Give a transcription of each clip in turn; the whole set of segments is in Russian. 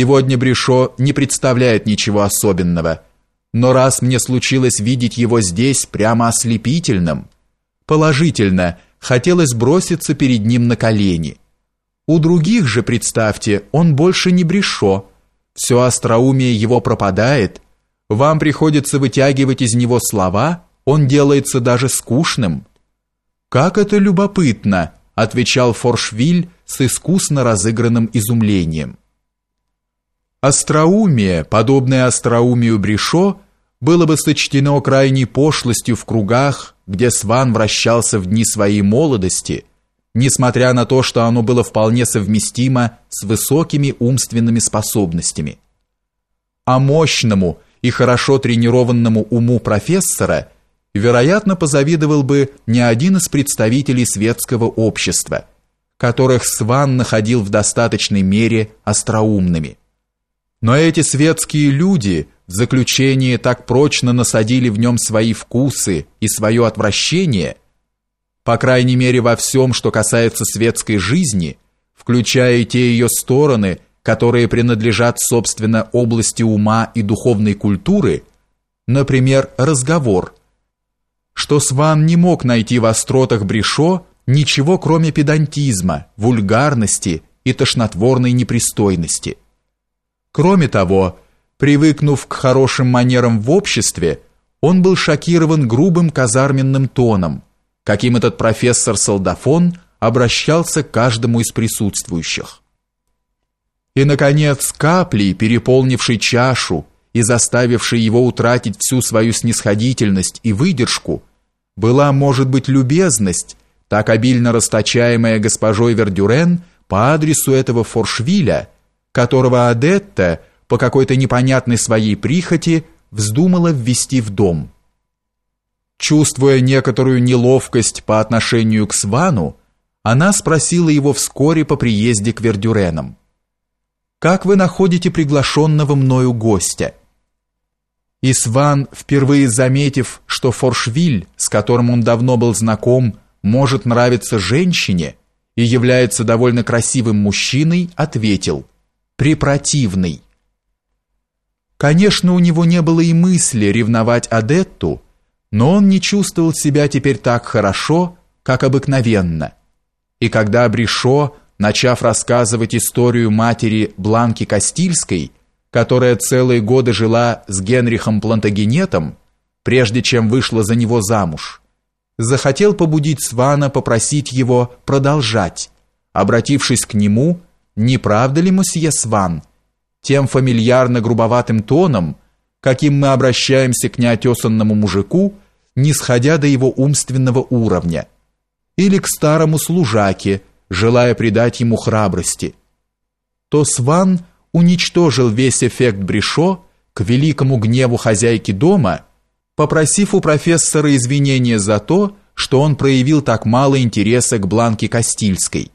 Сегодня Брешо не представляет ничего особенного, но раз мне случилось видеть его здесь прямо ослепительным, положительно, хотелось броситься перед ним на колени. У других же, представьте, он больше не Брешо, все остроумие его пропадает, вам приходится вытягивать из него слова, он делается даже скучным. Как это любопытно, отвечал Форшвиль с искусно разыгранным изумлением. Остроумие, подобное остроумию Брешо, было бы сочтено крайней пошлостью в кругах, где Сван вращался в дни своей молодости, несмотря на то, что оно было вполне совместимо с высокими умственными способностями. А мощному и хорошо тренированному уму профессора, вероятно, позавидовал бы не один из представителей светского общества, которых Сван находил в достаточной мере остроумными. Но эти светские люди в заключение так прочно насадили в нем свои вкусы и свое отвращение, по крайней мере во всем, что касается светской жизни, включая те ее стороны, которые принадлежат, собственно, области ума и духовной культуры, например, разговор, что Сван не мог найти в остротах Брешо ничего, кроме педантизма, вульгарности и тошнотворной непристойности. Кроме того, привыкнув к хорошим манерам в обществе, он был шокирован грубым казарменным тоном, каким этот профессор Солдафон обращался к каждому из присутствующих. И, наконец, каплей, переполнившей чашу и заставившей его утратить всю свою снисходительность и выдержку, была, может быть, любезность, так обильно расточаемая госпожой Вердюрен по адресу этого Форшвиля, которого Адетта по какой-то непонятной своей прихоти вздумала ввести в дом. Чувствуя некоторую неловкость по отношению к Свану, она спросила его вскоре по приезде к Вердюренам. «Как вы находите приглашенного мною гостя?» И Сван, впервые заметив, что Форшвиль, с которым он давно был знаком, может нравиться женщине и является довольно красивым мужчиной, ответил – препротивный. Конечно, у него не было и мысли ревновать Адетту, но он не чувствовал себя теперь так хорошо, как обыкновенно. И когда Бришо, начав рассказывать историю матери Бланки Кастильской, которая целые годы жила с Генрихом Плантагенетом, прежде чем вышла за него замуж, захотел побудить Свана попросить его продолжать, обратившись к нему не правда ли, мосье Сван? Тем фамильярно-грубоватым тоном, каким мы обращаемся к неотесанному мужику, не сходя до его умственного уровня, или к старому служаке, желая придать ему храбрости, то Сван уничтожил весь эффект Брешо к великому гневу хозяйки дома, попросив у профессора извинения за то, что он проявил так мало интереса к Бланке Кастильской.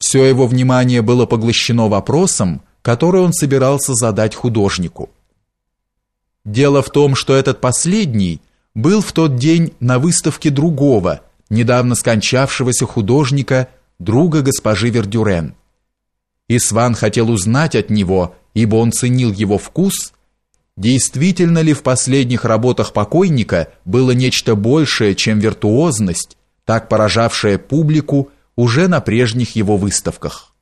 Все его внимание было поглощено вопросом, который он собирался задать художнику. Дело в том, что этот последний был в тот день на выставке другого, недавно скончавшегося художника, друга госпожи Вердюрен. И Сван хотел узнать от него, ибо он ценил его вкус, действительно ли в последних работах покойника было нечто большее, чем виртуозность, так поражавшая публику, уже на прежних его выставках.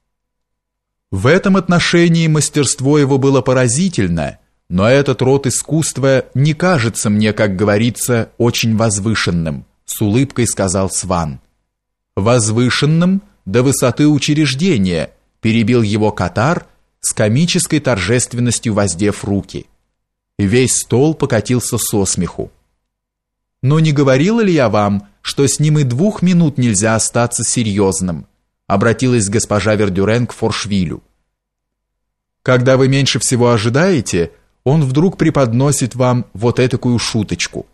В этом отношении мастерство его было поразительно, но этот род искусства не кажется мне, как говорится, очень возвышенным, с улыбкой сказал Сван. Возвышенным до высоты учреждения, перебил его Катар с комической торжественностью воздев руки. Весь стол покатился со смеху. Но не говорила ли я вам, что с ним и двух минут нельзя остаться серьезным? Обратилась госпожа Вердюрен к Форшвилю. Когда вы меньше всего ожидаете, он вдруг преподносит вам вот этакую шуточку.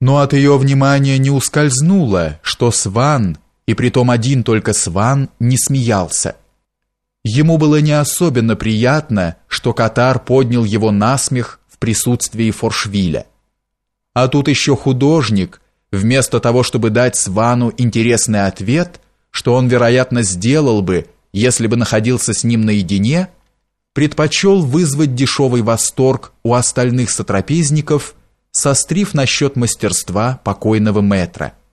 Но от ее внимания не ускользнуло, что Сван, и притом один только Сван, не смеялся. Ему было не особенно приятно, что Катар поднял его на смех в присутствии Форшвиля. А тут еще художник, вместо того, чтобы дать Свану интересный ответ, что он, вероятно, сделал бы, если бы находился с ним наедине, предпочел вызвать дешевый восторг у остальных сотрапезников, сострив насчет мастерства покойного метра –